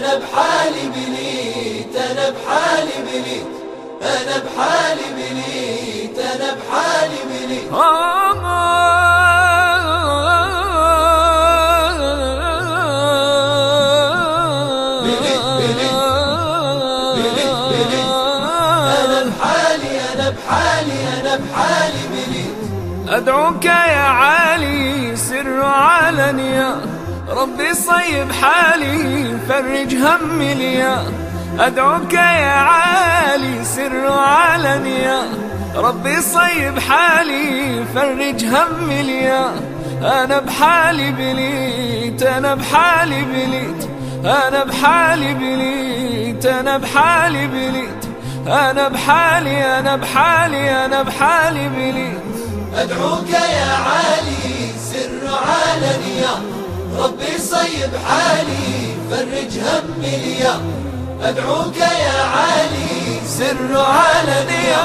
أنا بحالي بليت أنا بحالي بليت أنا بحالي بليت أنا بحالي بليت أدعوك يا علي سر علنيا. ربي صيب حالي فرج همي ليا أدعوك يا علي سر علنيا. ربي صيب حالي فرج همي ليا أنا بحالي بليت أنا بحالي بليت. أنا بحالي بليت أنا بحالي بليت. أنا بحالي أنا بحالي أنا بحالي بليت. أدعوك يا علي سر علنيا. ربي صيب حالي فرج همي ليا أدعوك يا علي سر علنيا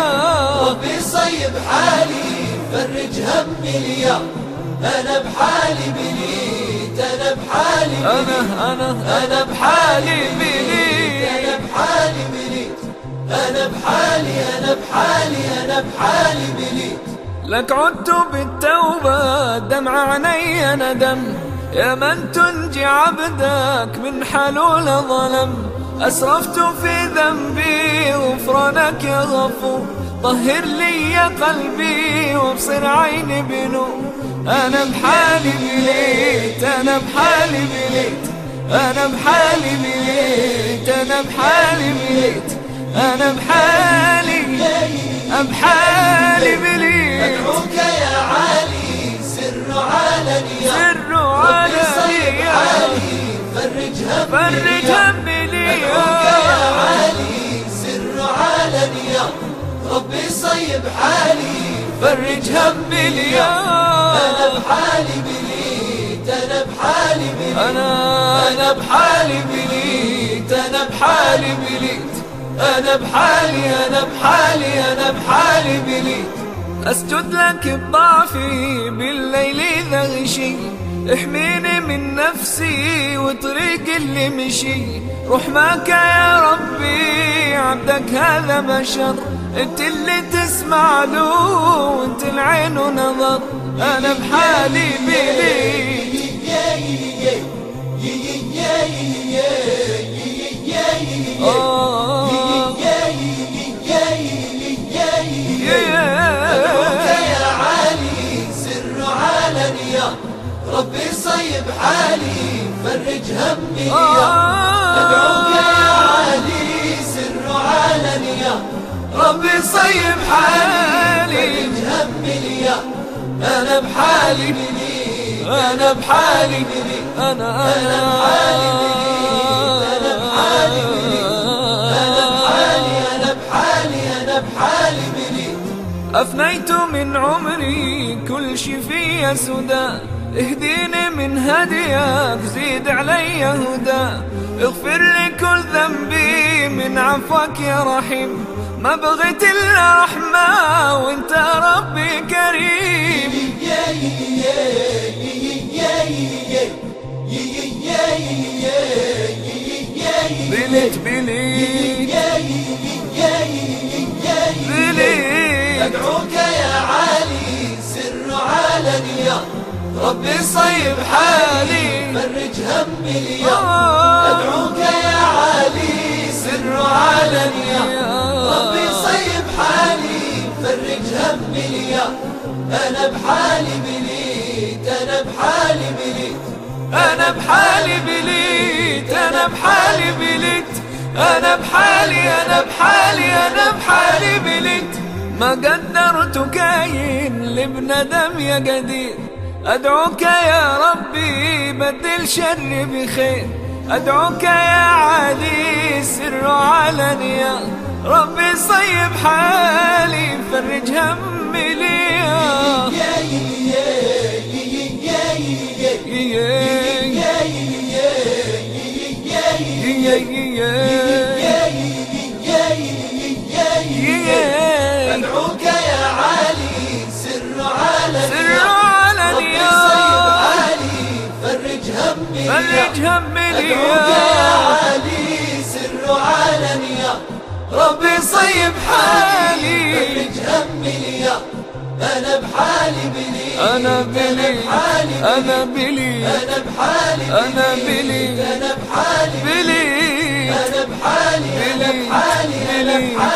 ربي صيب حالي فرج همي ليا أنا بحالي بليت أنا بحالي بليت أنا أنا أنا بحالي بليت أنا بحالي بليت أنا بحالي أنا بحالي أنا بحالي بليت لك عدت بالتوبة دمع عيني ندم يا من تنجي عبدك من حلول ظلم أسرفت في ذنبي غفرانك يا غفور. طهر لي يا قلبي وابصر عيني بنور. أنا بحالي بليت أنا بحالي بليت أنا بحالي بليت أنا بحالي بليت أنا بحالي بحالي بليت أدعوك يا علي سر علنيا سر حالي فرج همي فرج. همي أدعوك يا علي سر علنيا ربي صيب حالي فرج همي ليا أنا بحالي بليت أنا بحالي بليت أنا أنا بحالي بليت أنا بحالي بليت أنا بحالي أنا بحالي أنا بحالي بليت أسجد لك بضعفي بالليل إذا غشي احميني من نفسي وطريق اللي مشي. روح معك يا ربي عبدك هذا بشر. انت اللي تسمع له وانت العين ونظر أنا بحالي بليت ربي صيب حالي فرج همي. ليا أدعوك يا علي سر علنيا ربي صيب حالي فرج همي. ليا أنا بحالي أنا بحالي أنا بحالي أنا بحالي أنا بحالي أفنيت من عمري كل شي في سدى اهديني من هديك زيد علي هدى. اغفر لي كل ذنبي من عفوك يا رحيم. ما بغيت إلا رحمة وأنت ربي كريم. بليت بليت ربي صيب حالي. فرج همي ليا أدعوك يا علي. سر علنيا ربي صيب حالي. فرج همي ليا أنا بحالي بليت. أنا بحالي بليت. أنا بحالي بليت. أنا بحالي بليت. أنا بحالي. أنا بحالي. أنا بحالي بليت. ما قدرت كاين لابن دم يا قدير. أدعوك يا ربي بدل شر بخير أدعوك يا عالي سر علنيا ربي صيب حالي فرج همي ليا أدعوك خليج لي يا علي سر عالمي يا ربي صيب حالي خليج همي يا أنا بحالي بلي أنا بلي أنا بلي أنا بحالي أنا بلي أنا بحالي بلي أنا بحالي أنا بحالي أنا بحالي